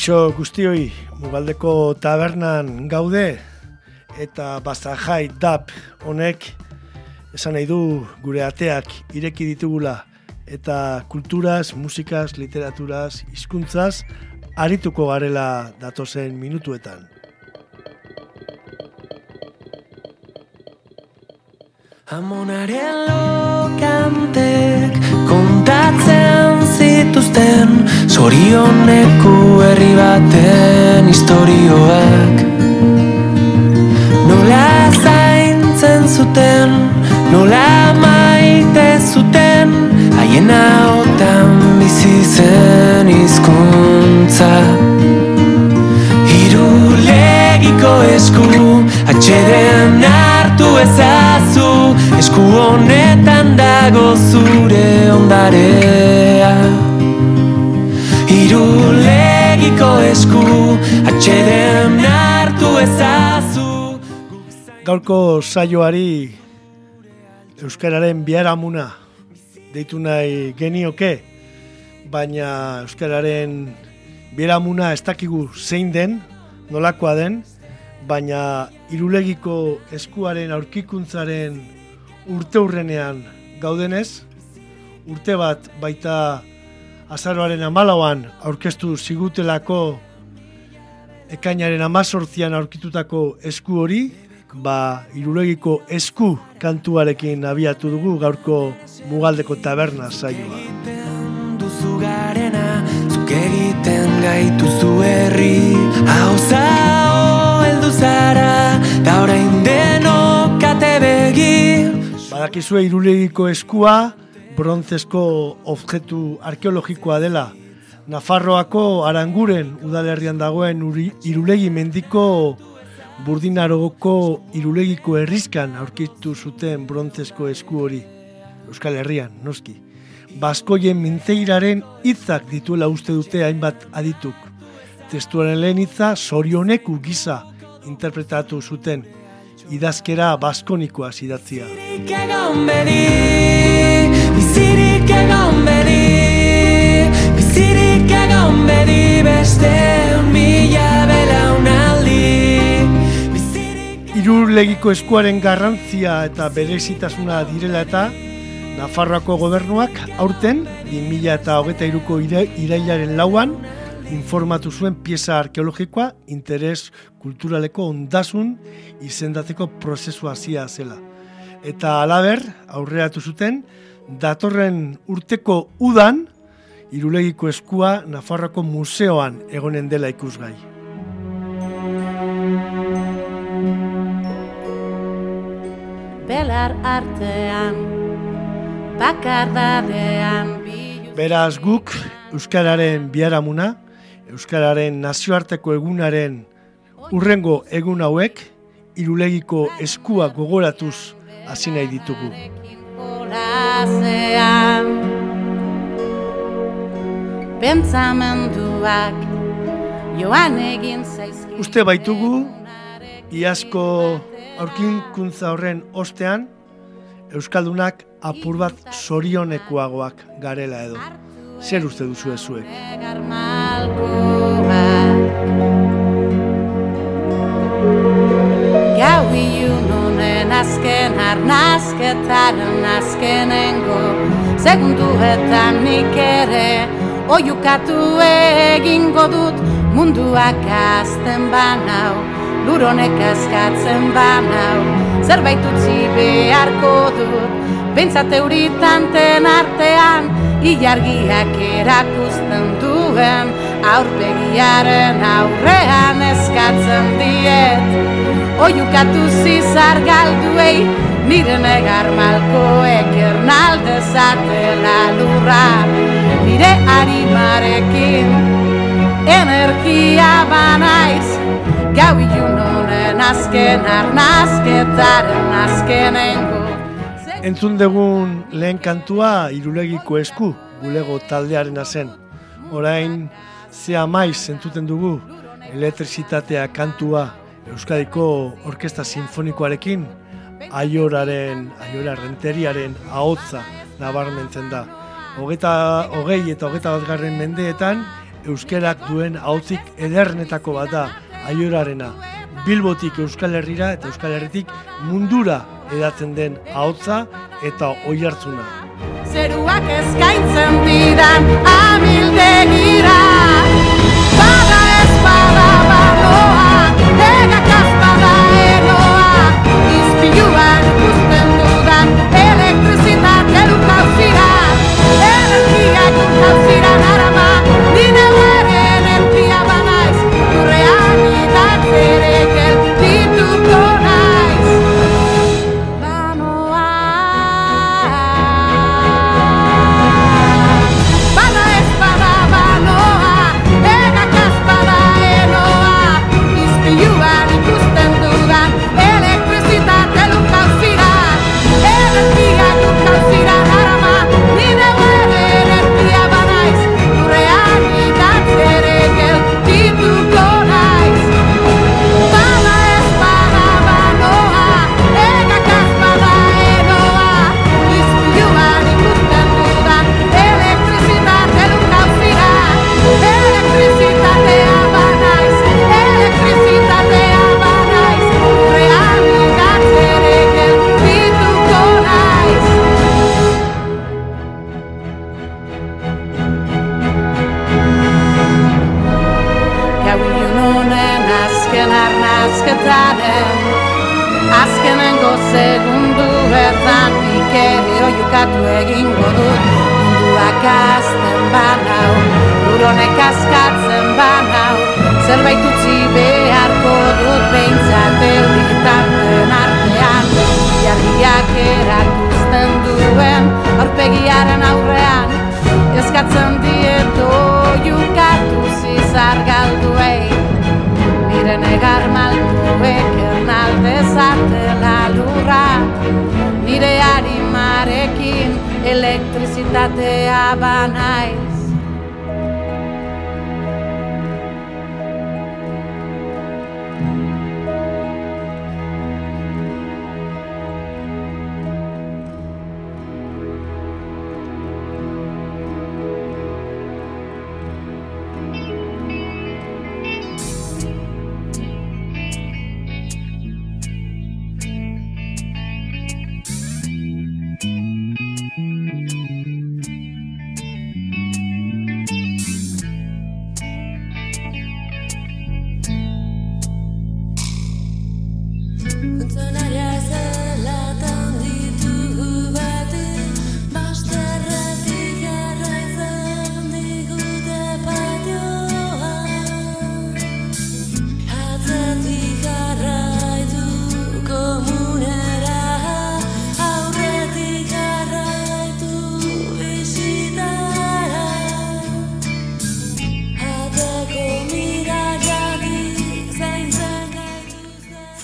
Kaixo guztioi, Mugaldeko tabernan gaude eta Bazajai Dap honek esan nahi du gure ateak ireki ditugula eta kulturaz, musikaz, literaturaz, hizkuntzaz arituko garela datozen minutuetan. Amonaren lokantek kontatzen zituzten Zorioneku herri baten historioak Nola zaintzen zuten, nola maite zuten Haien hautan bizi zen izkuntza Hirulegiko esku, atxeden hartu ezazu Esku honetan dago zure ondarea. Irulegiko esku atxeden hartu ezazu. Gaurko saioari Euskararen biharamuna deitu nahi genioke, baina Euskararen biharamuna ez dakigu zein den, nolakoa den, baina irulegiko eskuaren aurkikuntzaren urte hurrenean gaudenez, urte bat baita azaroaren amalauan aurkeztu zigutelako ekainaren amazortzian aurkitutako esku hori, ba, irulegiko esku kantuarekin abiatu dugu gaurko mugaldeko taberna saioa. duzu garena, zuk egiten gaituzu herri Hau zara, da orain denok ate begi Badakizue irulegiko eskua brontzesko objektu arkeologikoa dela. Nafarroako Aranguren udalerrian dagoen uri, irulegi mendiko burdinarogoko irulegiko herrizkan aurkitu zuten brontzesko esku hori. Euskal Herrian, noski. Baskoien mintzeiraren hitzak dituela uste dute hainbat adituk. Testuaren lehen hitza sorioneku gisa interpretatu zuten idazkera baskonikoa idatzia. Bizirik egon bedi, bizirik egon bedi beste mila belaunaldi Irulegiko eskuaren garrantzia eta berezitasuna direla eta Nafarroako gobernuak aurten 2000 eta hogeta iruko irailaren lauan informatu zuen pieza arkeologikoa interes kulturaleko ondasun izendatzeko prozesua hasia zela. Eta alaber, aurreatu zuten, datorren urteko udan, irulegiko eskua Nafarroako museoan egonen dela ikusgai. belar artean bakardadean Beraz guk Euskararen biharamuna, Euskararen nazioarteko egunaren urrengo egun hauek, irulegiko eskua gogoratuz hasi nahi ditugu. Pentsamenduak joan egin zaizki Uste baitugu, iazko aurkinkuntza horren ostean, Euskaldunak apur bat zorionekoagoak garela edo. Zer uste duzu zuek? Gau ilununen azken arnazketaren azkenengo. Segunduetan nik ere Oiukatu egingo dut. Munduak azten banau Luronek askatzen banau. Zerbait utzi beharko dut Bentsat euritanten artean Ilargiak erakusten duen Aurpegiaren aurrean eskatzen diet. Oiukatu zizar galduei Nire negar malkoek ernalde zatela lurra Nire animarekin energia banaiz Gau ilunonen azken arnazketaren azkenengo Entzun dugun lehen kantua irulegiko esku, gulego taldearena zen. Orain, zea maiz entzuten dugu, elektrizitatea kantua Euskadiko Orkesta Sinfonikoarekin, aioraren, aiora renteriaren ahotza nabarmentzen da. Hogeta, hogei eta hogeta bat garren mendeetan, euskerak duen hautik ederrenetako bat da, aiorarena. Bilbotik Euskal Herrira eta Euskal Herritik mundura edatzen den ahotza eta oihartzuna. Zeruak eskaintzen didan amildegira Bada ez bada baloa, egak azpada enoa Izpiluan ikusten dudan elektrizitate lukauzira Energiak lukauzira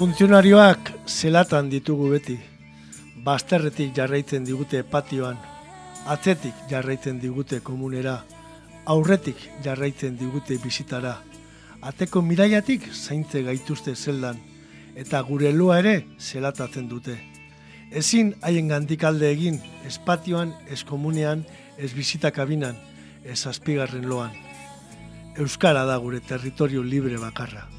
Funtzionarioak zelatan ditugu beti. Basterretik jarraitzen digute patioan, atzetik jarraitzen digute komunera, aurretik jarraitzen digute bizitara, ateko miraiatik zaintze gaituzte zeldan, eta gure loa ere zelatatzen dute. Ezin haien gandik alde egin, ez patioan, ez komunean, ez bizita kabinan, ez azpigarren loan. Euskara da gure territorio libre bakarra.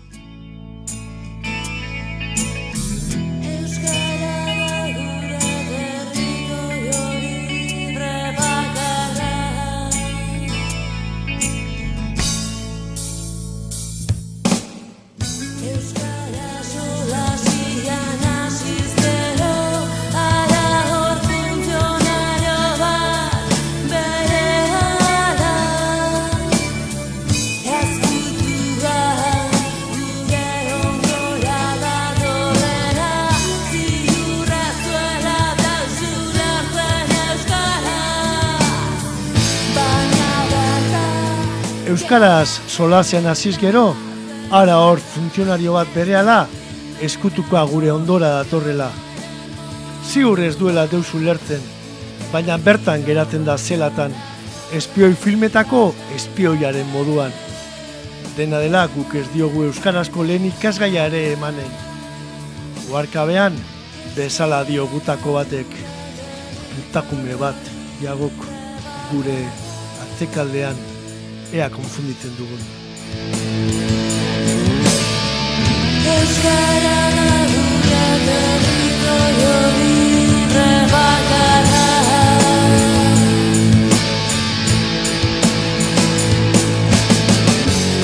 Euskaraz solasean hasiz gero, ara hor funtzionario bat berehala, eskutukoa gure ondora datorrela. Ziur ez duela deus ulertzen, baina bertan geratzen da zelatan, espioi filmetako espioiaren moduan. Dena dela guk ez diogu euskarazko lehen ikasgaia ere emanen. Uarkabean, bezala dio gutako batek, putakume bat, jagok, gure atzekaldean, ea konfunditzen dugun. Euskara da gure territorio libre bakarra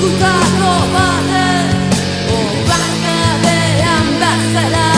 Gutako bate Obakadean bezala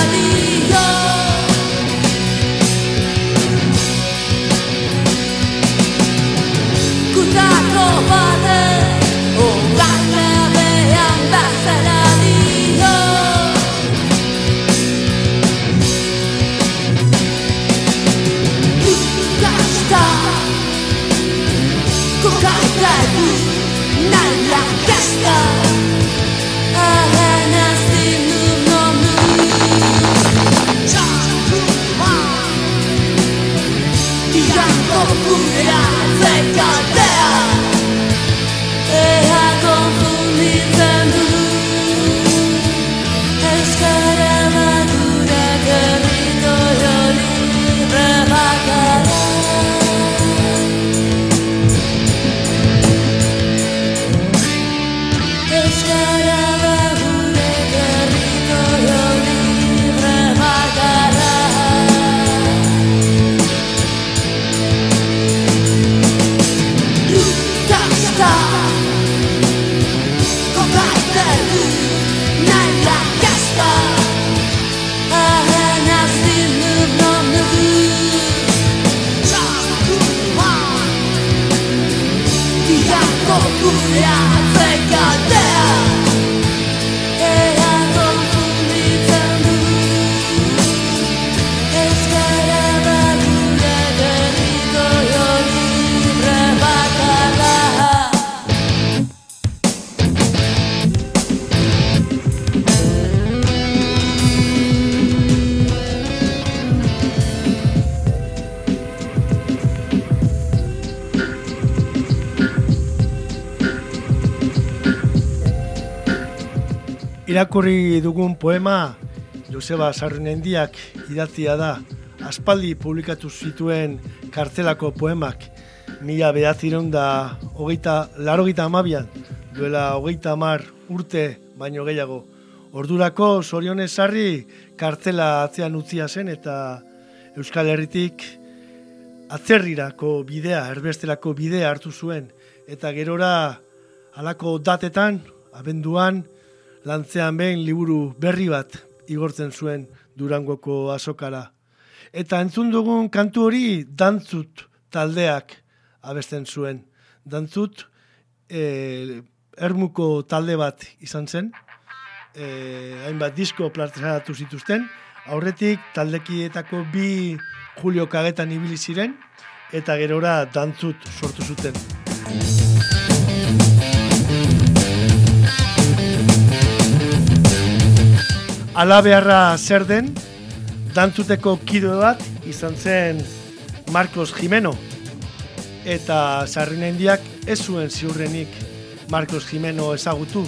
Irakurri dugun poema Joseba Sarrenendiak idatzia da. Aspaldi publikatu zituen kartelako poemak mila behatzireun da hogeita, larogeita amabian, duela hogeita amar urte baino gehiago. Ordurako zorionez sarri kartela atzean utzia zen eta Euskal Herritik atzerrirako bidea, erbestelako bidea hartu zuen. Eta gerora halako datetan, abenduan, lantzean behin liburu berri bat igortzen zuen Durangoko azokara. Eta entzun dugun kantu hori dantzut taldeak abesten zuen. Dantzut e, ermuko talde bat izan zen, e, hainbat disko plazaratu zituzten, aurretik taldekietako bi Julio Kagetan ibili ziren, eta gerora dantzut sortu zuten. Ala beharra zer den, dantzuteko kide bat izan zen Marcos Jimeno. Eta sarrinendiak ez zuen ziurrenik Marcos Jimeno ezagutu.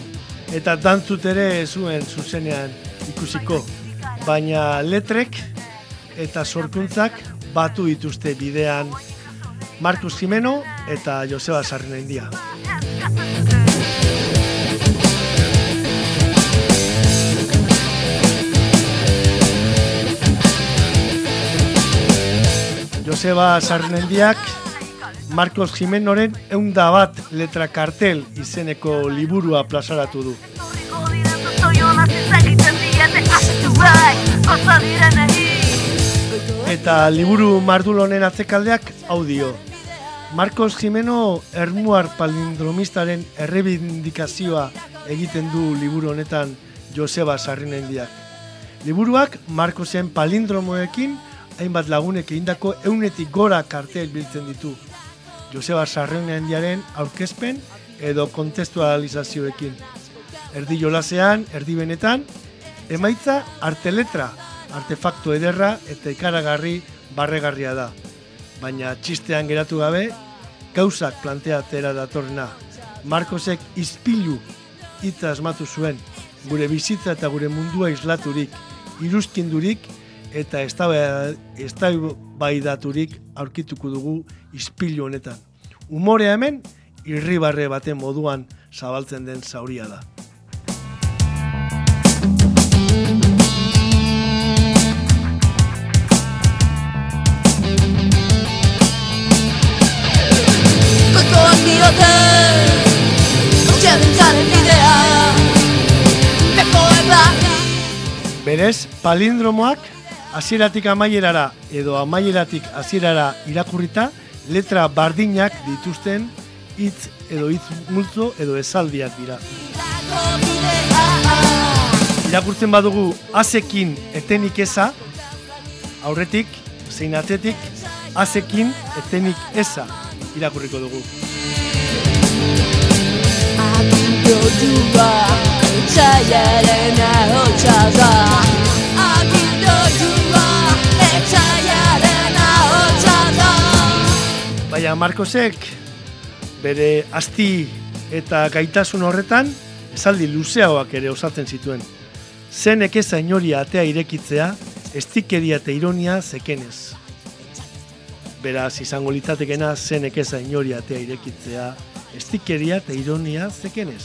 Eta dantzut ere ez zuen zuzenean ikusiko. Baina letrek eta sorkuntzak batu dituzte bidean Marcos Jimeno eta Joseba Sarrinendia. Joseba Sarnendiak Marcos Jimenoren eunda bat letra kartel izeneko liburua plazaratu du. Eta liburu mardul honen atzekaldeak audio. Marcos Jimeno ermuar palindromistaren errebindikazioa egiten du liburu honetan Joseba Sarrinendiak. Liburuak Marcosen palindromoekin hainbat lagunek egindako eunetik gora kartel biltzen ditu. Joseba Sarrinendiaren aurkezpen edo kontestualizazioekin. Erdi jolasean, erdi benetan, emaitza arte letra, artefakto ederra eta ikaragarri barregarria da. Baina txistean geratu gabe, gauzak planteatera datorrena. Marcosek izpilu hitza asmatu zuen, gure bizitza eta gure mundua islaturik, iruzkindurik eta eztabaidaturik aurkituko dugu ispilu honetan. Umorea hemen irribarre baten moduan zabaltzen den zauria da. Kokoak diote Txerentzaren bidea Berez, palindromoak hasieratik amaierara edo amaieratik hasierara irakurrita letra bardinak dituzten hitz edo hitz multzo edo esaldiak dira. Irakurtzen badugu azekin etenik eza, aurretik, zein atzetik, azekin etenik eza irakurriko dugu. Agindotua Etxaiaren ahotsa da Agindotua Etxaiaren ahotsa da Baina Marcosek bere asti eta gaitasun horretan esaldi luzeagoak ere osatzen zituen. Zen ekeza inori atea irekitzea, estikeria eta ironia zekenez. Beraz, izango litzatekena zen ekeza inori atea irekitzea, estikeria eta ironia zekenez.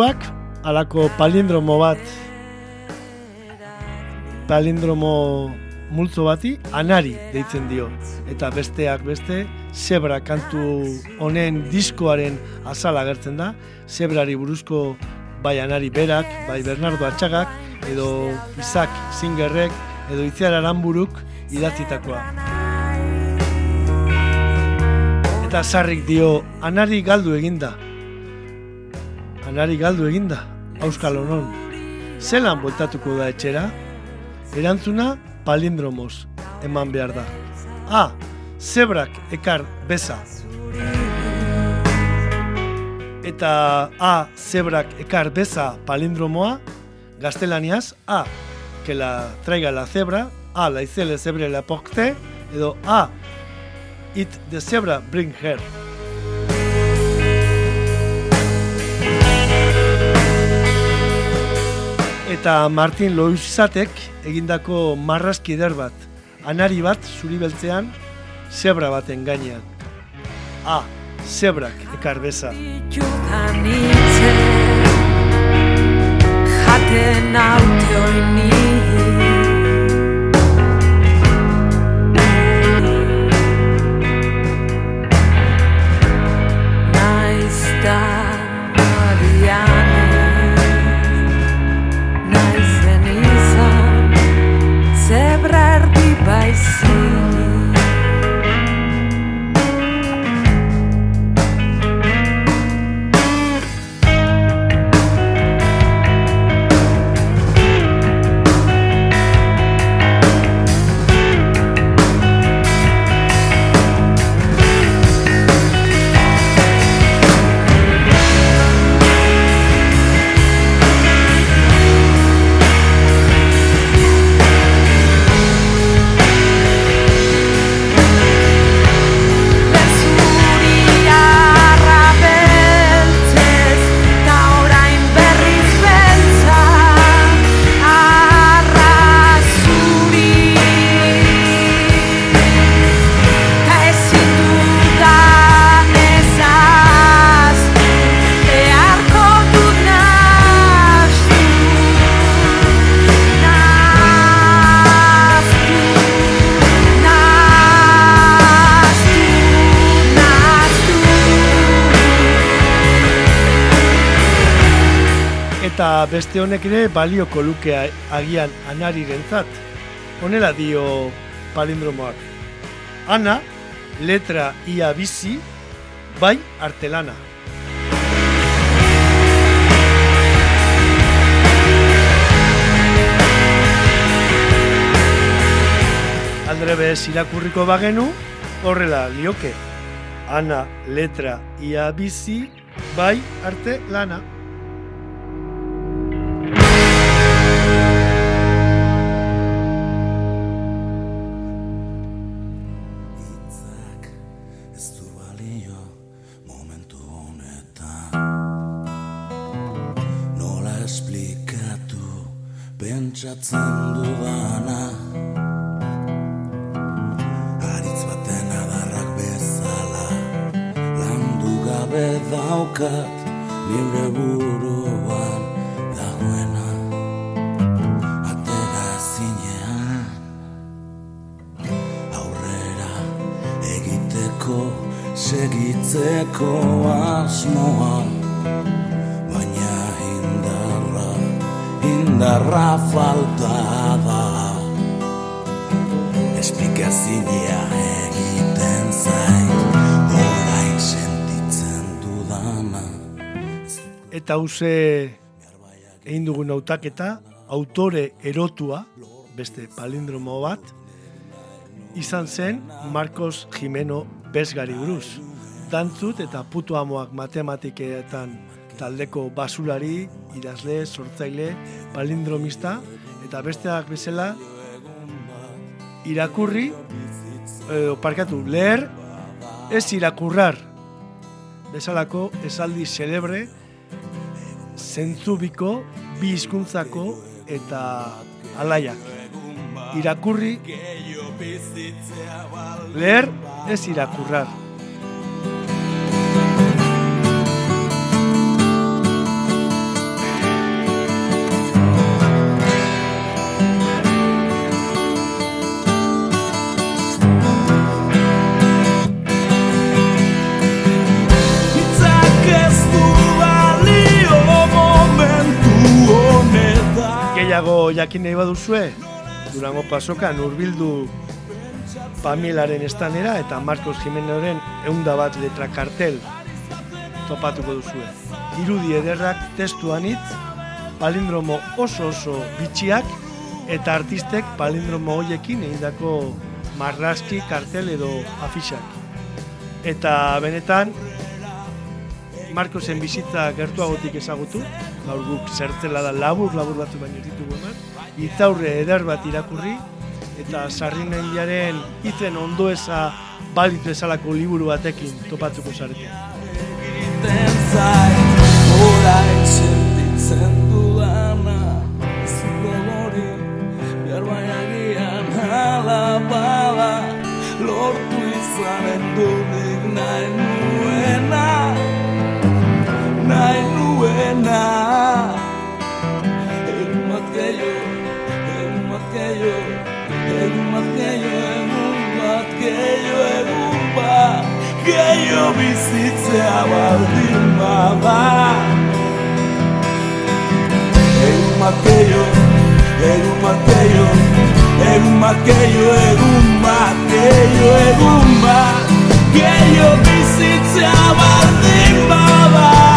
Liburuak, alako palindromo bat, palindromo multzo bati, anari deitzen dio. Eta besteak beste, zebra kantu honen diskoaren azala agertzen da, zebrari buruzko bai anari berak, bai Bernardo Atxagak, edo Isaac Singerrek, edo Itziar Aranburuk idatzitakoa. Eta sarrik dio, anari galdu eginda, Anari galdu eginda, Auskal Honon. Zelan bueltatuko da etxera? Erantzuna palindromoz eman behar da. A. Zebrak ekar beza. Eta A. Zebrak ekar beza palindromoa, gaztelaniaz, A. Que la traiga la zebra, A. La izele zebre la porte, edo A. It the zebra bring her. Eta Martin Loizatek egindako marrazki eder bat, anari bat zuri beltzean, zebra baten gainean. A. Zebrak ekar beza. Ditudan hitze Jaten Beste honek ere balioko luke agian anarirentzat. Honela dio palindromoak. Ana, letra ia bizi, bai artelana. Aldrebez irakurriko bagenu, horrela lioke. Ana, letra ia bizi, bai arte lana. Hause egin dugun hautaketa, autore erotua, beste palindromo bat, izan zen Marcos Jimeno Besgari buruz. Dantzut eta putu amoak matematiketan taldeko basulari, idazle, sortzaile, palindromista, eta besteak bezala irakurri, edo parkatu, leher, ez irakurrar, bezalako esaldi celebre, zentzubiko, bi hizkuntzako eta alaiak. Irakurri, leher, ez irakurrar. Jakin nahi baduzue, Durango pasokan hurbildu Pamielaren estanera eta Marcos Jimenoren eunda bat letra kartel topatuko duzue. Irudi ederrak testu anitz, palindromo oso oso bitxiak eta artistek palindromo hoiekin egindako marraski, kartel edo afixak. Eta benetan, Marcosen bizitza gertuagotik ezagutu, gaur guk zertzela da labur, labur batzu baino ditugu itzaurre eder bat irakurri, eta sarrinendiaren hitzen ondoeza balitu ezalako liburu batekin topatuko zarete. bada lortu izanen dudik nahi nuena nahi nuena bat gehiago bizitzea baldin bada. Egun bat gehiago, egun bat gehiago, egun bat gehiago, egun bat gehiago, egun bat gehiago bizitzea baldin bada.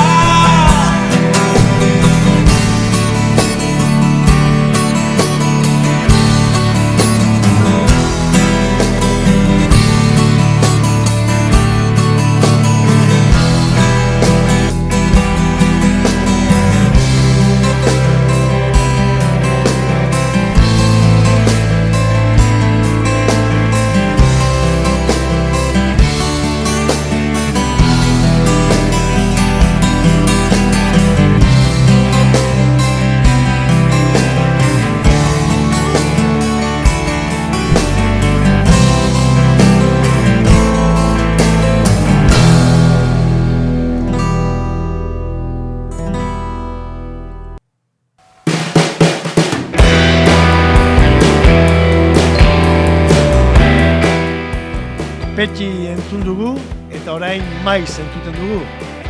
Maiz entzuten dugu.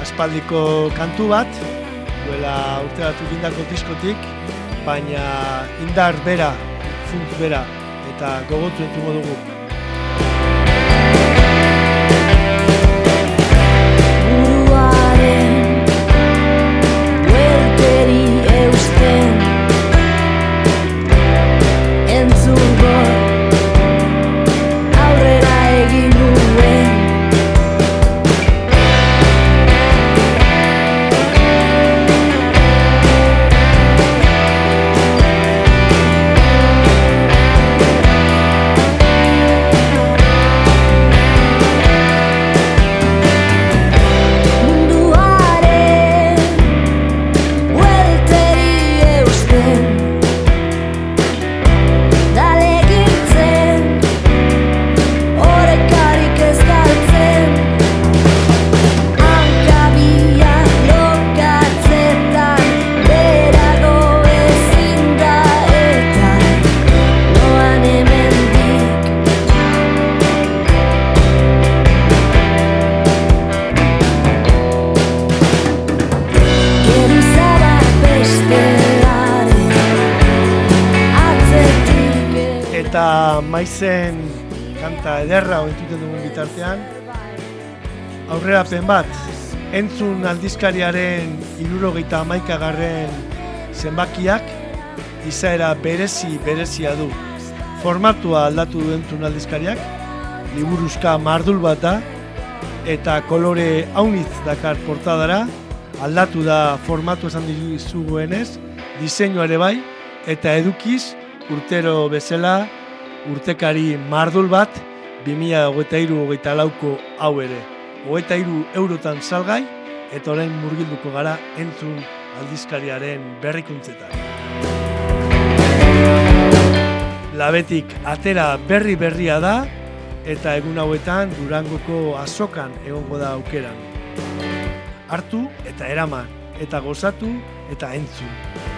Aspaldiko kantu bat, duela urte bat egindako diskotik, baina indar bera, funt bera, eta gogotu entzungo dugu. Eta maizen kanta ederra ointuten dugun bitartean, aurrerapen bat, entzun aldizkariaren irurogeita amaikagarren zenbakiak, izaera berezi berezia du. Formatua aldatu du entzun aldizkariak, liburuzka mardul bat da, eta kolore haunitz dakar portadara, aldatu da formatu esan dizuguenez, diseinua ere bai, eta edukiz urtero bezala urtekari mardul bat 2023 lauko hau ere. Hogeita hiru eurotan salgai eta orain murgilduko gara entzun aldizkariaren berrikuntzetan. Labetik atera berri berria da eta egun hauetan Durangoko azokan egongo da aukeran. Hartu eta eraman eta gozatu eta entzun.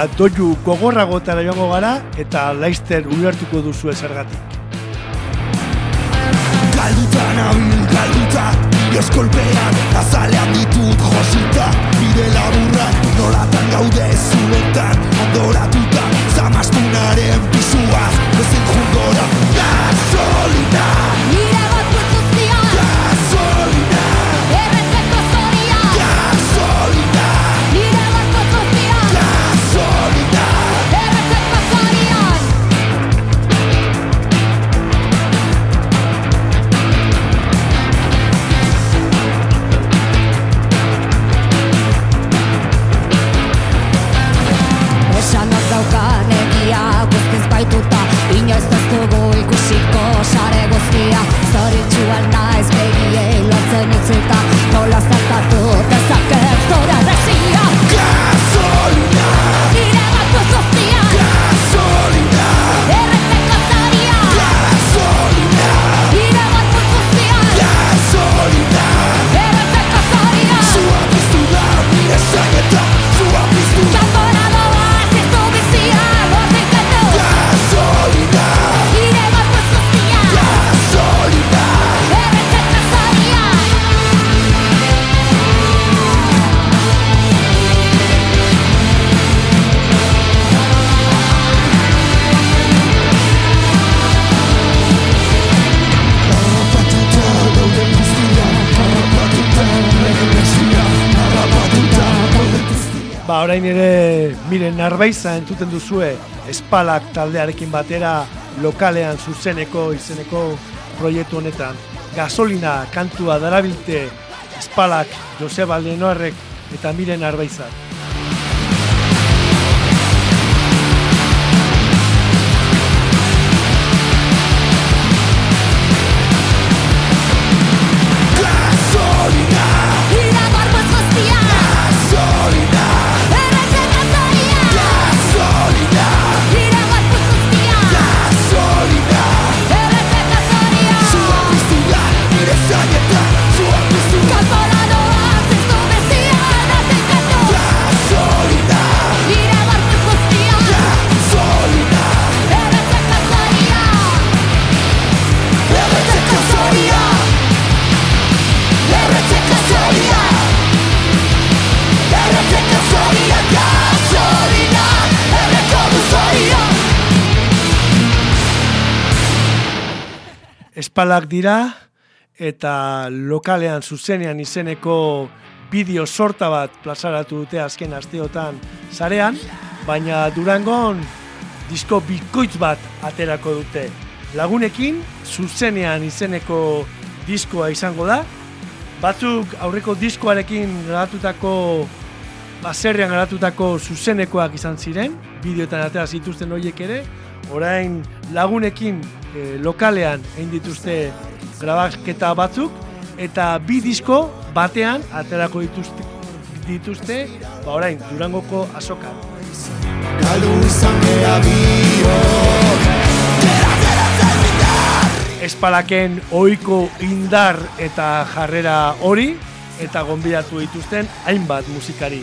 Eta doiu gogorragotara joango gara eta laizter ulertuko duzu ezergatik. Galduta nabil, galduta Eskolpean, azalean ditut josita. Bide laburrak, nolatan gaude zuetan Ondoratuta, zamastunaren pisuaz Ezin jungora, gasolina! Nire miren narbaiza entzuten duzue espalak taldearekin batera lokalean zuzeneko izeneko proiektu honetan. Gasolina kantua darabilte espalak Joseba Lenoarrek eta miren narbaizak. Espalak dira eta lokalean zuzenean izeneko bideo sorta bat plazaratu dute azken asteotan sarean, baina Durangon disko bikoitz bat aterako dute. Lagunekin zuzenean izeneko diskoa izango da. Batzuk aurreko diskoarekin garatutako baserrian garatutako zuzenekoak izan ziren, bideoetan atera zituzten horiek ere, orain lagunekin eh, lokalean egin dituzte grabaketa batzuk, eta bi disko batean aterako dituzte, dituzte ba orain, Durangoko azokan. Galdu izan Espalaken ohiko indar eta jarrera hori eta gonbidatu dituzten hainbat musikari.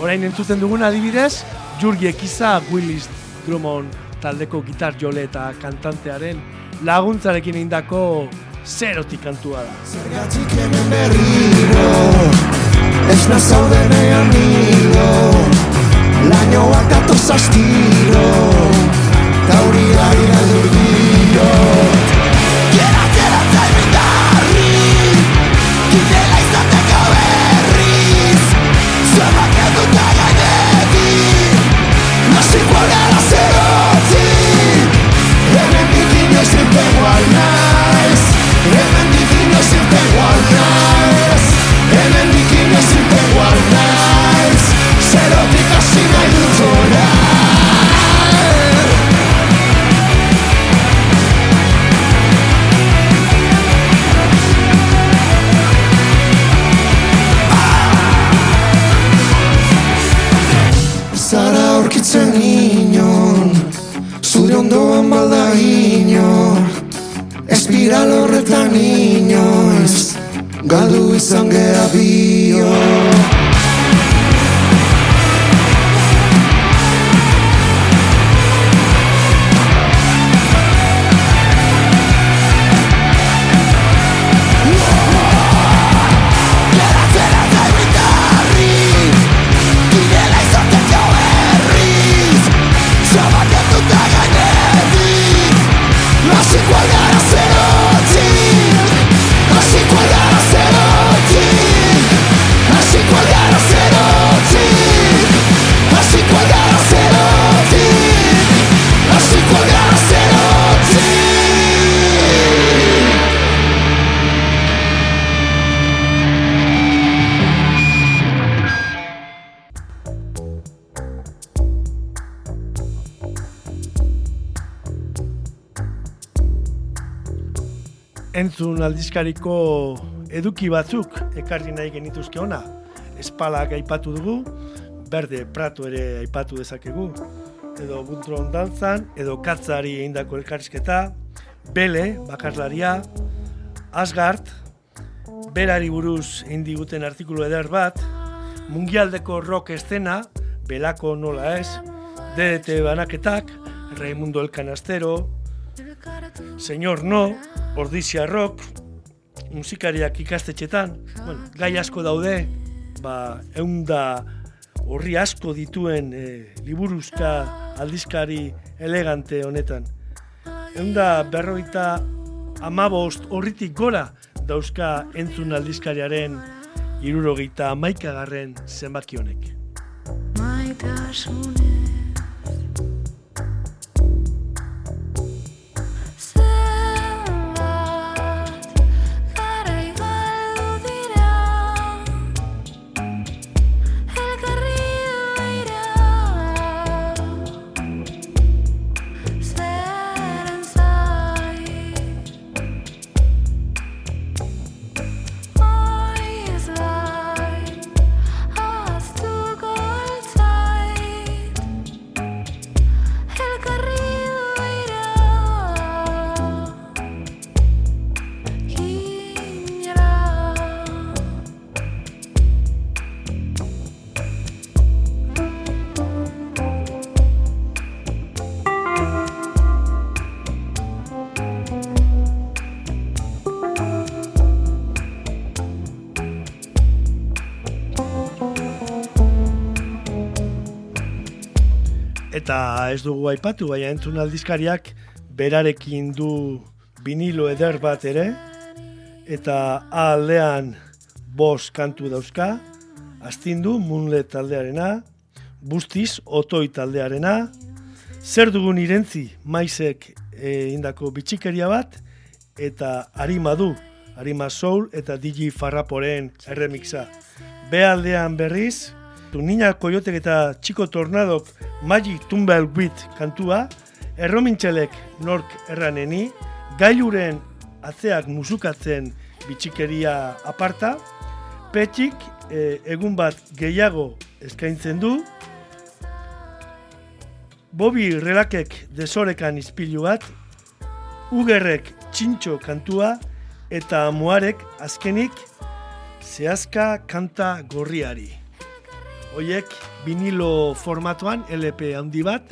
Orain entzuten dugun adibidez, Jurgi Ekiza Willis Drummond taldeko gitar jole eta kantantearen laguntzarekin indako zerotik kantua da. Zergatik hemen berriro Ez nazaudenean nilo Lainoak datoz astiro Tauri ari galdur one night Galdu izan aldizkariko eduki batzuk ekarri nahi genituzke ona. Espalak aipatu dugu, berde prato ere aipatu dezakegu, edo buntron dantzan, edo katzari egindako elkarrizketa, bele, bakarlaria, Asgard, berari buruz egin diguten artikulu eder bat, mungialdeko rock estena, belako nola ez, DDT banaketak, Raimundo el Canastero, Señor No, Ordizia Rock, musikariak ikastetxetan, bueno, gai asko daude, ba, eunda horri asko dituen e, liburuzka aldizkari elegante honetan. Eunda berroita amabost horritik gora dauzka entzun aldizkariaren irurogeita amaikagarren zenbaki honek. Maitasunez Eta ez dugu aipatu, baina entzun aldizkariak berarekin du vinilo eder bat ere, eta A aldean bos kantu dauzka, astindu Munle taldearena, Bustiz Otoi taldearena, zer dugun irentzi maizek e, indako bitxikeria bat, eta Arima du, Arima Soul eta Digi Farraporen erremixa. Be aldean berriz, du Nina Koyotek eta Txiko Tornadok Magic Tumble Beat kantua, erromintxelek nork erraneni, gailuren atzeak musukatzen bitxikeria aparta, petxik e, egun bat gehiago eskaintzen du, Bobi relakek desorekan izpilu bat, Ugerrek txintxo kantua eta Muarek azkenik zehazka kanta gorriari. Hoiek vinilo formatuan LP handi bat,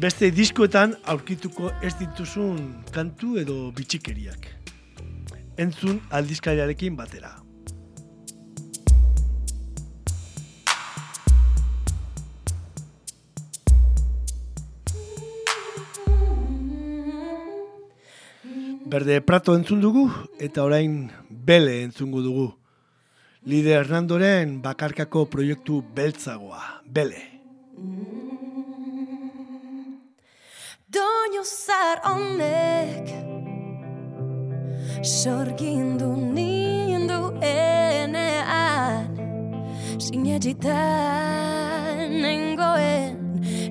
beste diskoetan aurkituko ez dituzun kantu edo bitxikeriak. Entzun aldizkariarekin batera. Berde Prato entzun dugu eta orain Bele entzungu dugu. Lide Hernandoren bakarkako proiektu beltzagoa, Bele. Doinu zar honek Sorgindu nindu enean Sinegitan nengoen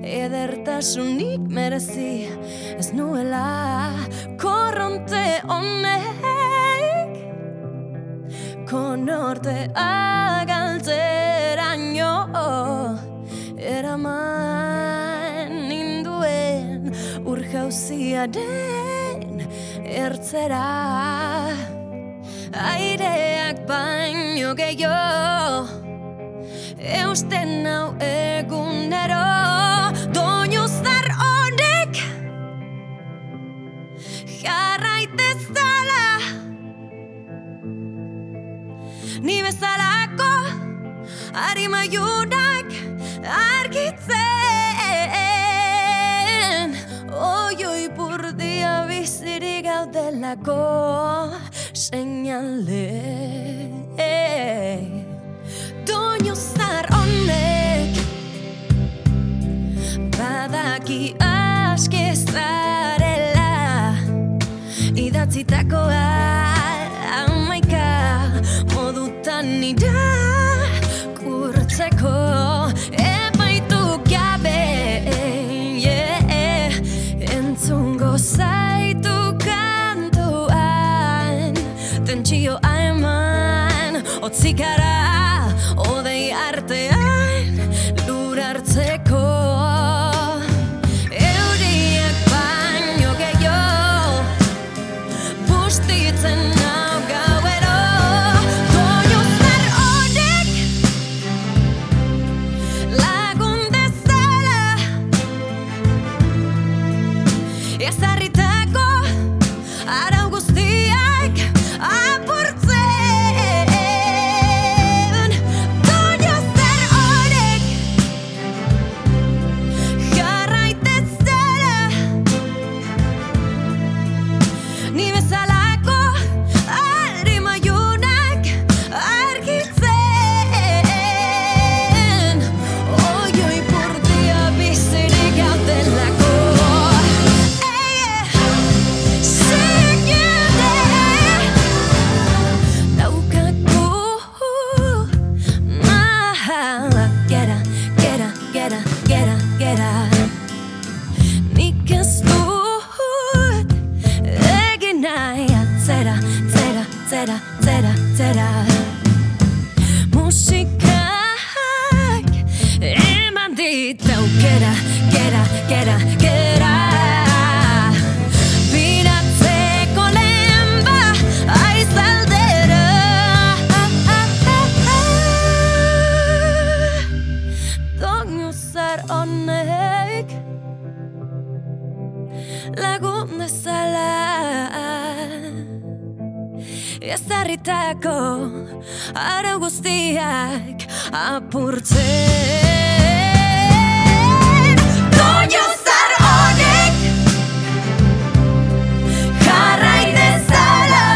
Edertasunik merezi Ez nuela korronte honek Konorte agaltzeraino Eraman ninduen urjauziaren ertzera. Aireak baino gehiago Eusten hau egunero Arimaiunak argitzen Oioi burdia bizirik gaudelako Seinale. Doinu zar honek Badaki aske zarela Idatzitakoa zera, zera, zera, Musikak eman dit aukera, gera, gera, gera benetako arau guztiak apurtzen. Doño zar honek jarrai dezala.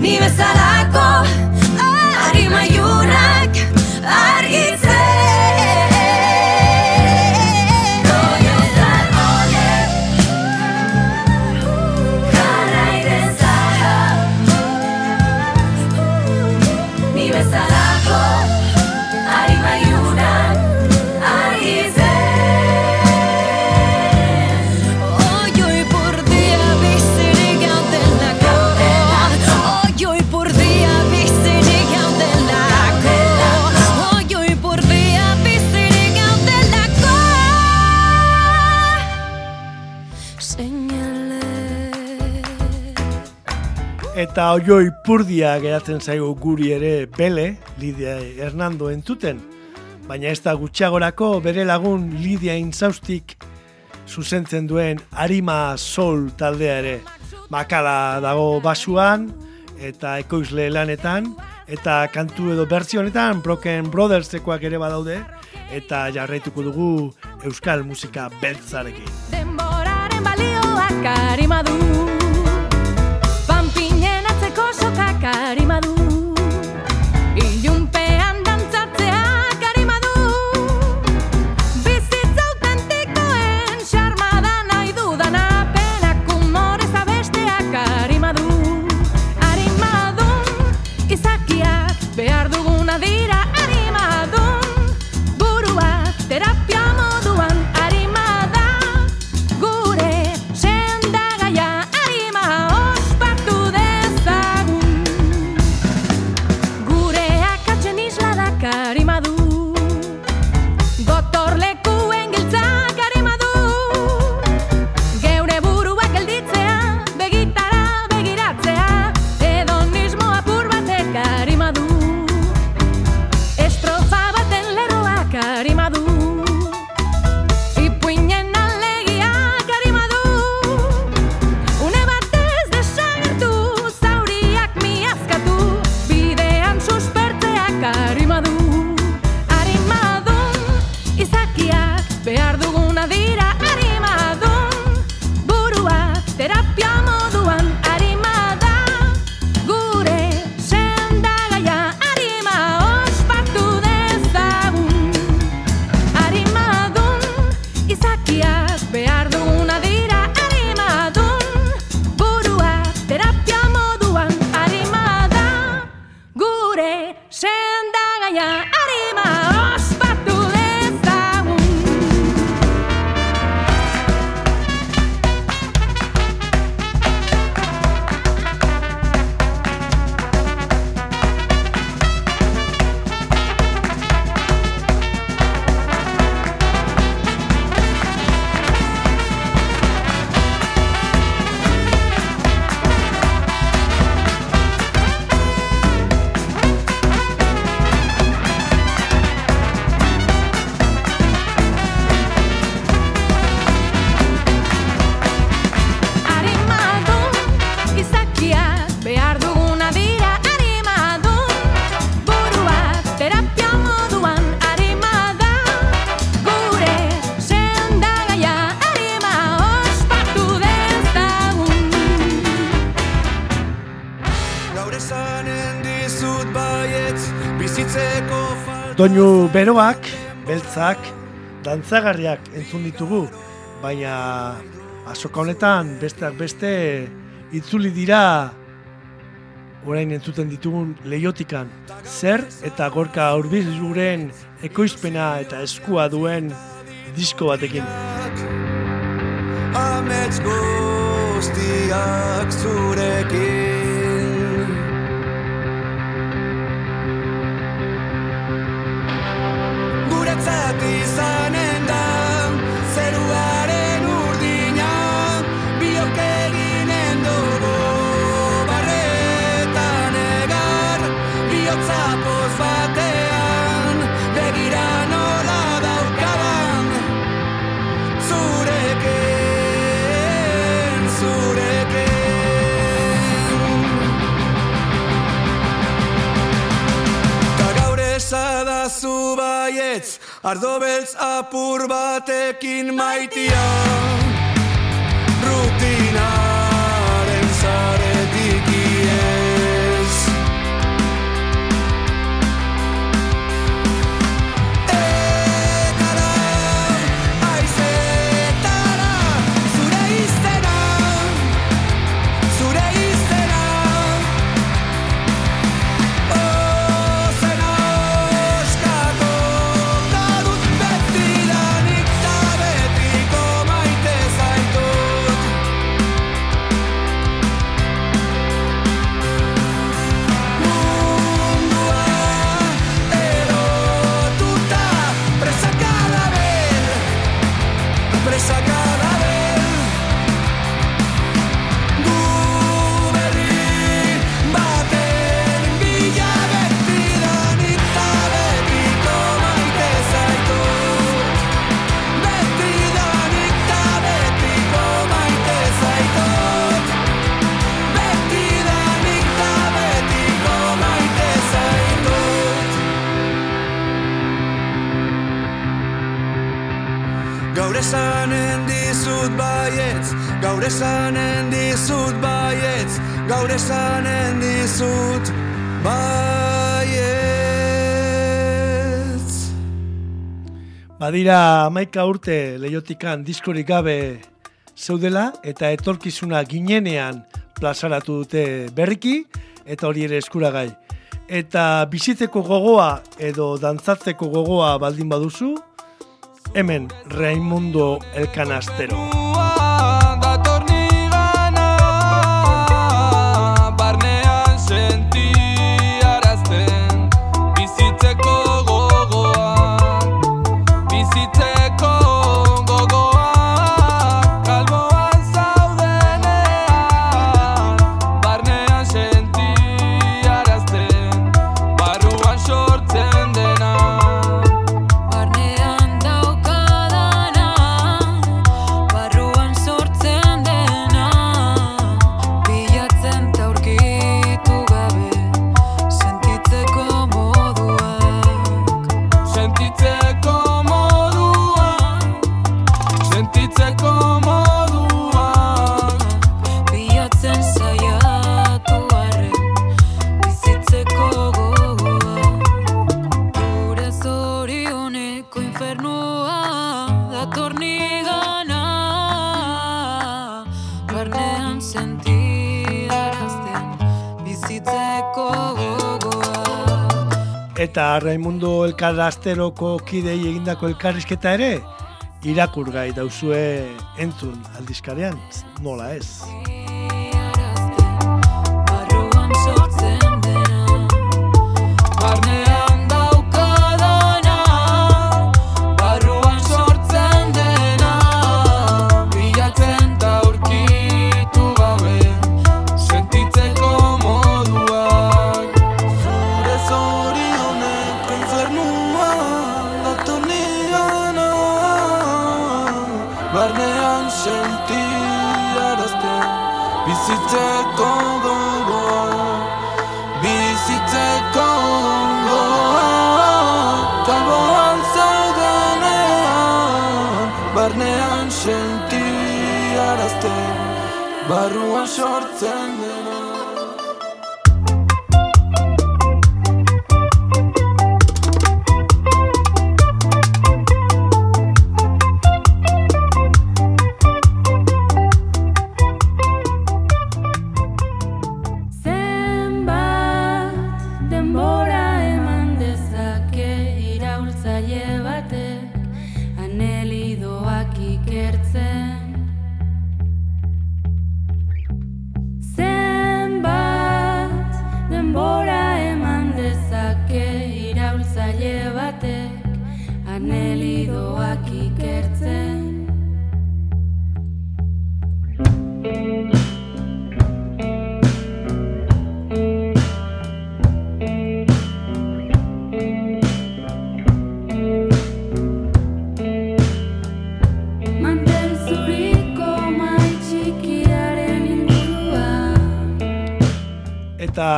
Ni bezala Eta oioi purdia geratzen zaigu guri ere Bele, Lidia Hernando entuten. Baina ez da gutxagorako bere lagun Lidia Inzaustik zuzentzen duen Arima Sol taldea ere. Makala dago basuan eta ekoizle lanetan eta kantu edo bertsio honetan Broken Brothersekoak ere badaude eta jarraituko dugu euskal musika beltzarekin. Denboraren balioak arima du atzeko sokak arima du Gaur esanen dizut baietz bizitzeko falta Doinu beroak, beltzak, dantzagarriak entzun ditugu, baina asoka honetan besteak beste itzuli dira orain entzuten ditugun leiotikan. Zer eta gorka urbizuren ekoizpena eta eskua duen disko batekin. Amets guztiak zurekin Guretzat izanen Zeruaren urdina Biok eginen dugu Barretan egar Biotza poz batean Begira nola daukaban Zureken, zureken esadazu baietz Ardo beltz apur batekin maitia Rutinaren esanen dizut baietz Gaur esanen dizut baietz Gaur esanen dizut baietz Badira amaika urte leiotikan diskorik gabe zeudela eta etorkizuna ginenean plazaratu dute berriki eta hori ere eskuragai. Eta bizitzeko gogoa edo dantzatzeko gogoa baldin baduzu, hemen Raimundo Elkanastero. Dator Eta Raimundo Elkarasteroko kidei egindako elkarrizketa ere, irakurgai dauzue entzun aldizkarean, nola ez. Barnean sentiarazten Bizitzeko gogoa Bizitzeko gogoa Kalboan zaudenean Barnean sentiarazten Barruan sortzen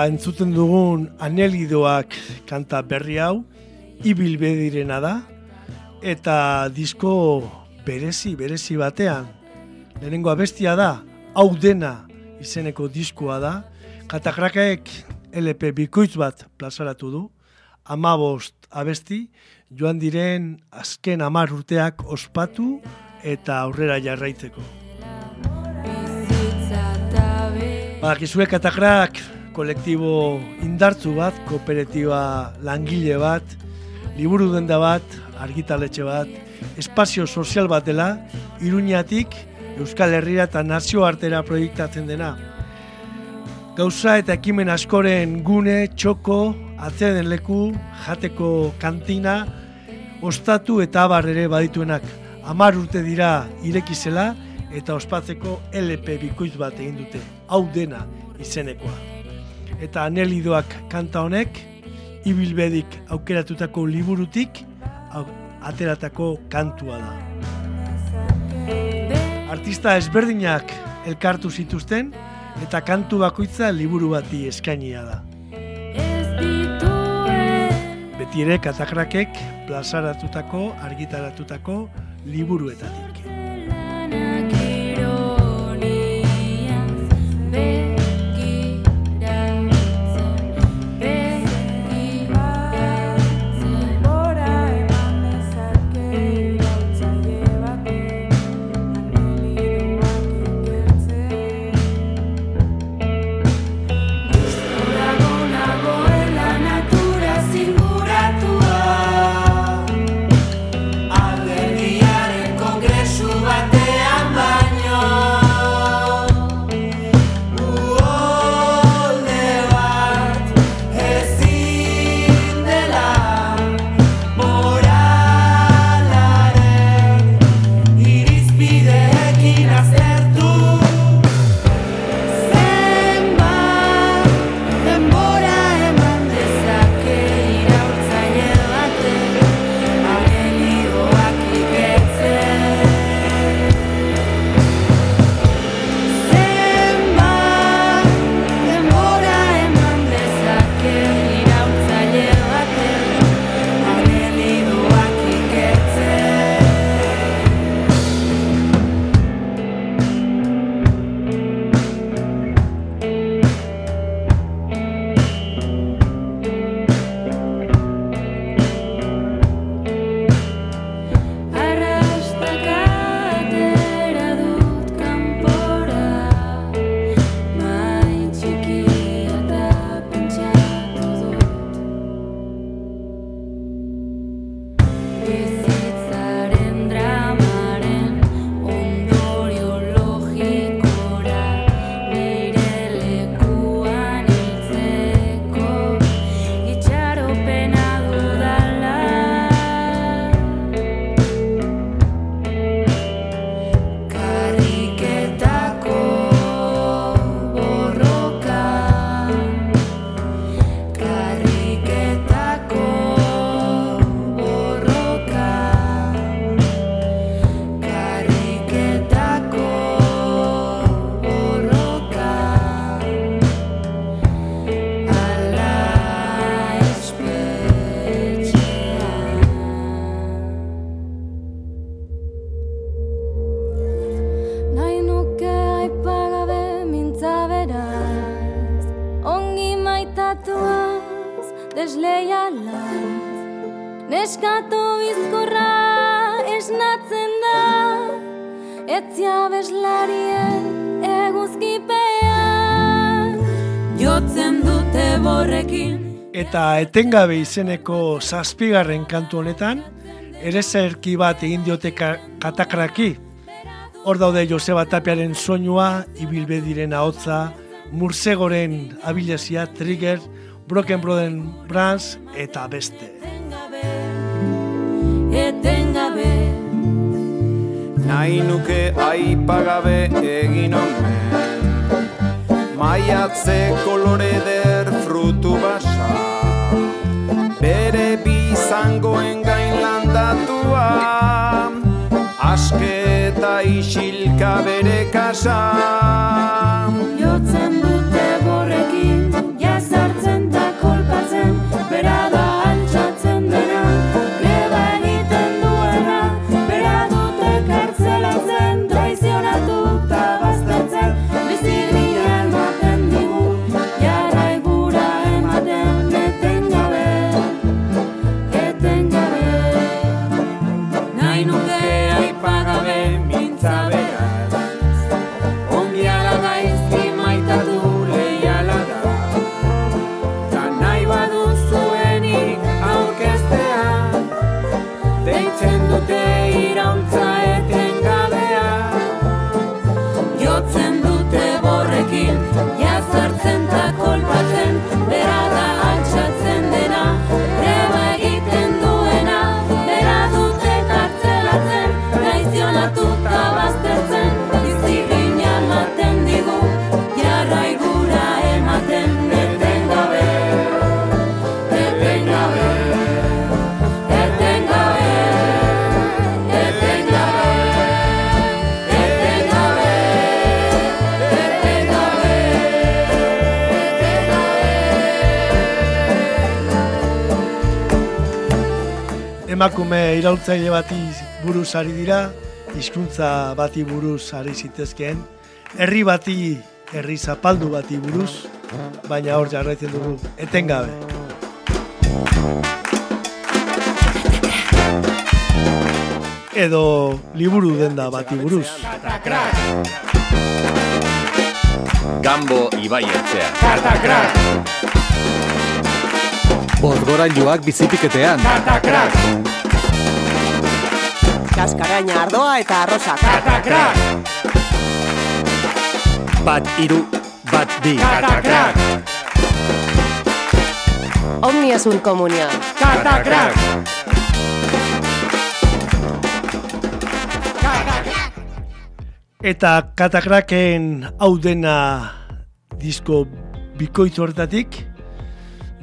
entzuten dugun anelidoak kanta berri hau, ibilbedirena da, eta disko berezi, berezi batean. Lehenengo abestia da, hau dena izeneko diskoa da, katakrakaek LP bikoitz bat plazaratu du, amabost abesti, joan diren azken amar urteak ospatu eta aurrera jarraitzeko. Badakizue katakrak kolektibo indartzu bat, kooperatiba langile bat, liburu denda bat, argitaletxe bat, espazio sozial bat dela, Iruñatik Euskal Herrira eta nazioartera proiektatzen dena. Gauza eta ekimen askoren gune, txoko, atzeden leku, jateko kantina, ostatu eta abar ere badituenak. Amar urte dira ireki zela eta ospatzeko LP bikoitz bat egin dute. Hau dena izenekoa eta anelidoak kanta honek, ibilbedik aukeratutako liburutik, ateratako kantua da. Artista ezberdinak elkartu zituzten, eta kantu bakoitza liburu bati eskainia da. Beti ere katakrakek plazaratutako, argitaratutako liburuetatik. etengabe izeneko zazpigarren kantu honetan, ere zerki bat egin diote katakraki. Hor daude Joseba Tapiaren soinua, ibilbe ahotza, Mursegoren abilesia, Trigger, Broken Brother Brands eta beste. Etengabe, etengabe. Nahi nuke aipagabe egin honen. Maiatze kolore der frutu basa izangoen gainlandatua aske eta isilka bere kasa. Jotzen iraultzaile bati buruz ari dira, hizkuntza bati buruz ari zitezkeen, herri bati, herri zapaldu bati buruz, baina hor jarraitzen dugu etengabe. Edo liburu denda bati buruz. Gambo Ibai Etxea. Bozgorailuak bizipiketean. Kaskaraina ardoa eta arrosak. Bat iru, bat bi. Omni azul komunion. Eta katakraken hau dena disko bikoitz horretatik,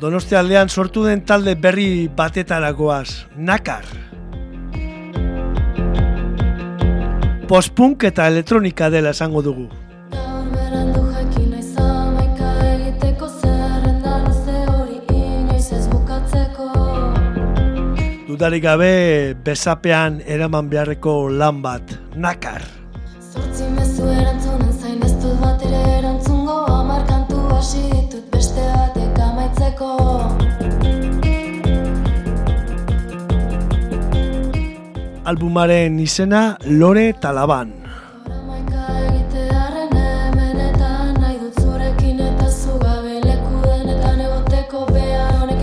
Donostia aldean sortu den talde berri batetarakoaz, nakar. Postpunk eta elektronika dela esango dugu. Dudarik gabe besapean eraman beharreko lan bat, nakar.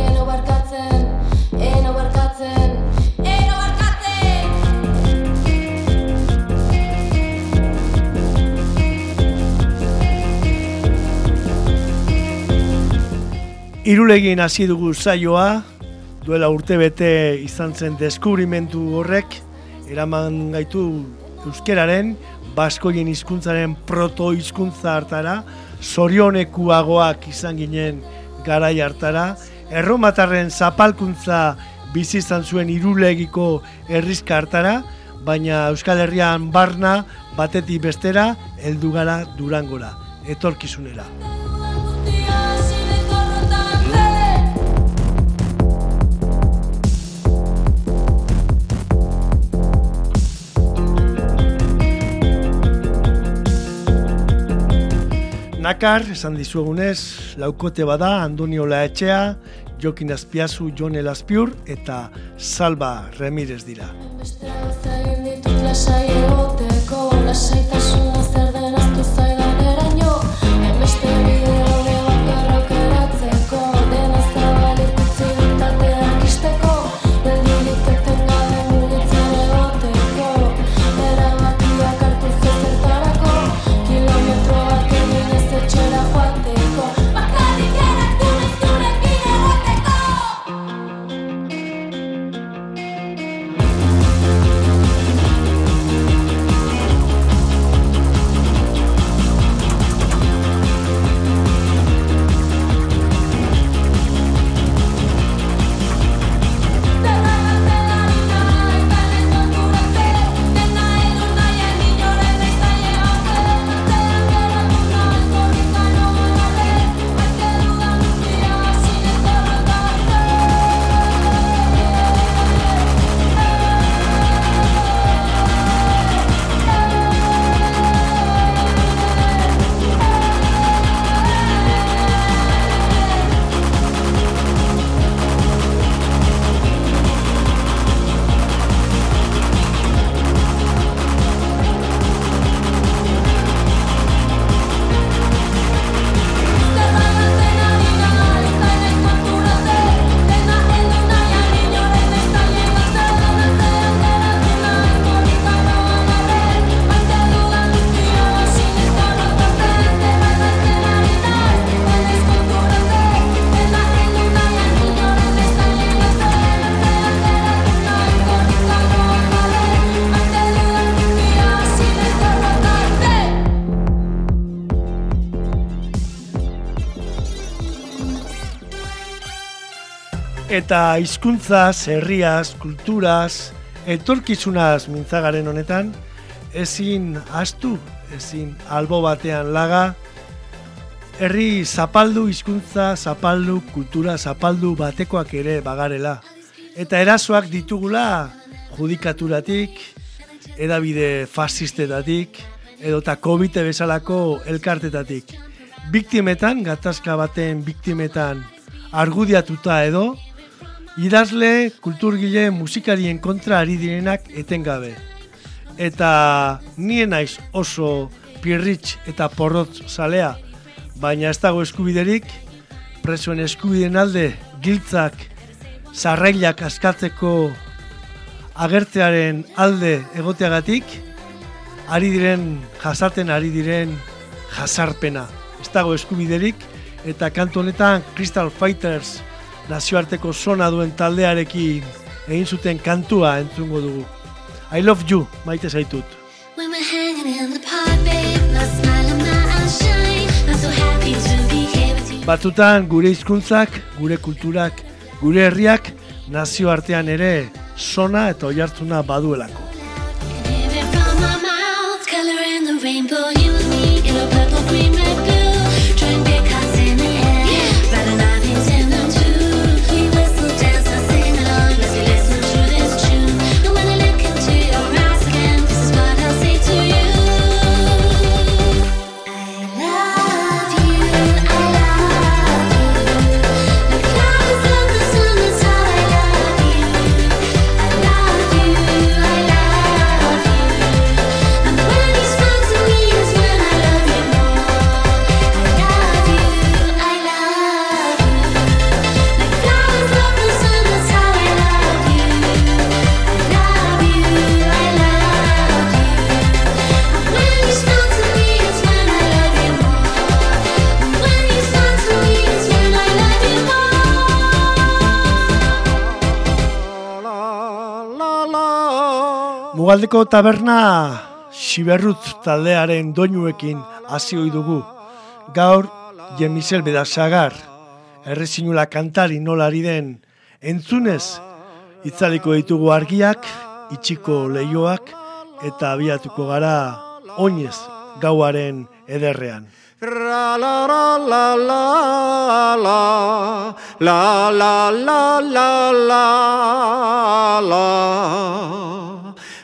Eno barkatzen, eno barkatzen Irulegin hasi dugu saioa, duela urte bete izan zen deskubrimentu horrek, eraman gaitu euskeraren, baskoien hizkuntzaren proto hizkuntza hartara, zorionekuagoak izan ginen garai hartara, erromatarren zapalkuntza bizi izan zuen irulegiko herrizka hartara, baina Euskal Herrian barna batetik bestera heldu gara durangora, etorkizunera. Nakar, esan dizuegunez, laukote bada, Andonio Laetxea, Jokin Azpiazu, Jon Elazpiur eta Salva Ramirez dira. Lasai egoteko Lasaitasuna zer den aztu zaidan eraino bide Eta hizkuntzaz, herriaz, kulturaz, etorkizunaz mintzagaren honetan, ezin astu, ezin albo batean laga, herri zapaldu, hizkuntza zapaldu, kultura zapaldu batekoak ere bagarela. eta erasoak ditugula judikaturatik, edabide fasistetatik, edota COVID bezalako elkartetatik. Biktimetan, gatazka baten biktimetan argudiatuta edo, idazle, kulturgile, musikarien kontra ari direnak etengabe. Eta nien naiz oso pirritx eta porrotz zalea, baina ez dago eskubiderik, presoen eskubideen alde giltzak zarrailak askatzeko agertzearen alde egoteagatik, ari diren, jasaten ari diren jasarpena. Ez dago eskubiderik, eta kantu honetan Crystal Fighters nazioarteko zona duen taldearekin egin zuten kantua entzungo dugu. I love you, maite zaitut. When we're hanging in the park, babe, my smile and my eyes shine. I'm so happy to be here with you. Batutan gure hizkuntzak, gure kulturak, gure herriak nazioartean ere zona eta oihartzuna baduelako. Coloring the rainbow. You and me, purple, Mugaldeko taberna Siberrut taldearen doinuekin hasi ohi dugu. Gaur Jemisel Bedasagar errezinula kantari nolari den entzunez itzaliko ditugu argiak, itxiko leioak eta abiatuko gara oinez gauaren ederrean. Ra la la la la la la la la la la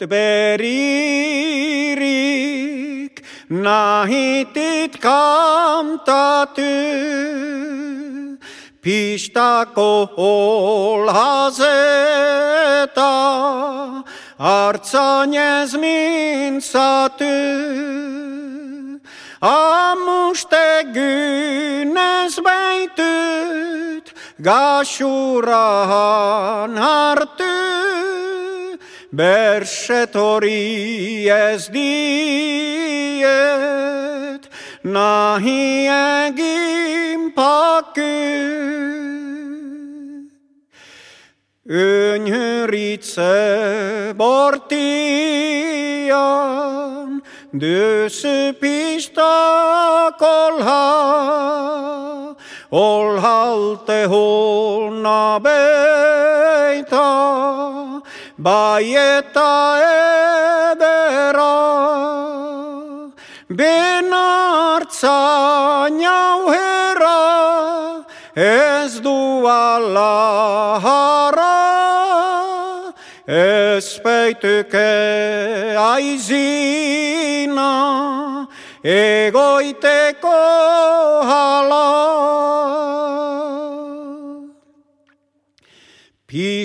bert beririk nahitit kamtatu pistako hol hazeta hartzanez mintzatu amuste günez beitut gaxurahan hartut. Bersetori ez diet, nahi egin pake. Önhöritze bortian, Dösö pista kolha, Ol halte beitan bai eta edera, benartza nauhera, ez du alahara, ez peituke aizina, egoiteko halara.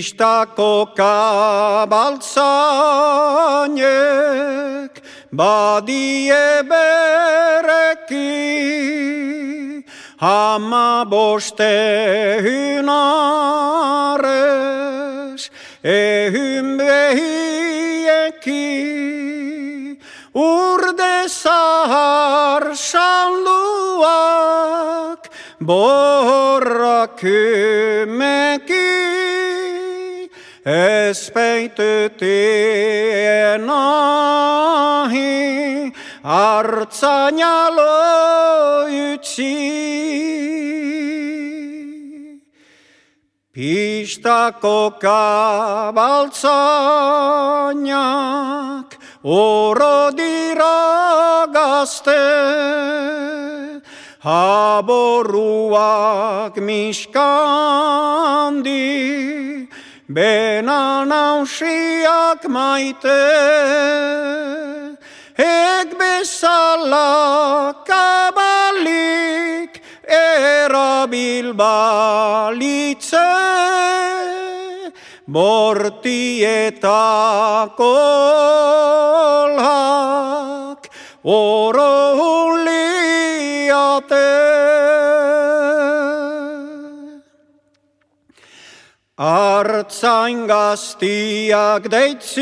Pistako kabaltzainek badie bereki. Hama boste hünares ehün behieki. Urde zahar salduak borrak peitutien nahi hartzaina loitzi. Pistako kabaltzainak oro dira gazte, Haboruak miskandi, bena nausiak maite. Ek bezala kabalik erabil balitze, Bortietako olak oro liate. Artzain gaztiak deitziet,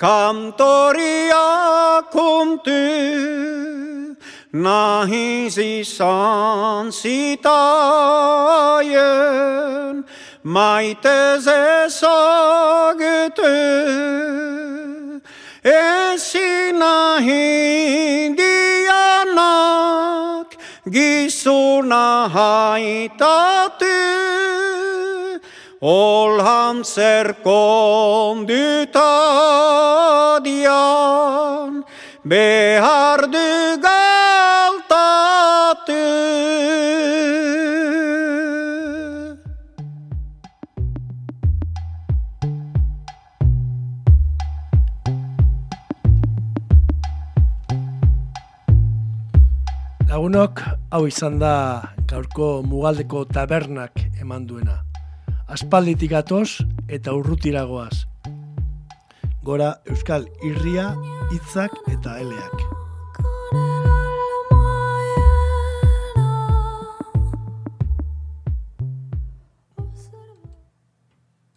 kantoriak untu, nahiz izan zitaien, maitez ezagutu. Ezin nahi gisuna han ser kondytadian, behar du Lagunok, hau izan da gaurko mugaldeko tabernak eman duena. Aspalditik atoz eta urrutiragoaz. Gora Euskal Irria, hitzak eta eleak.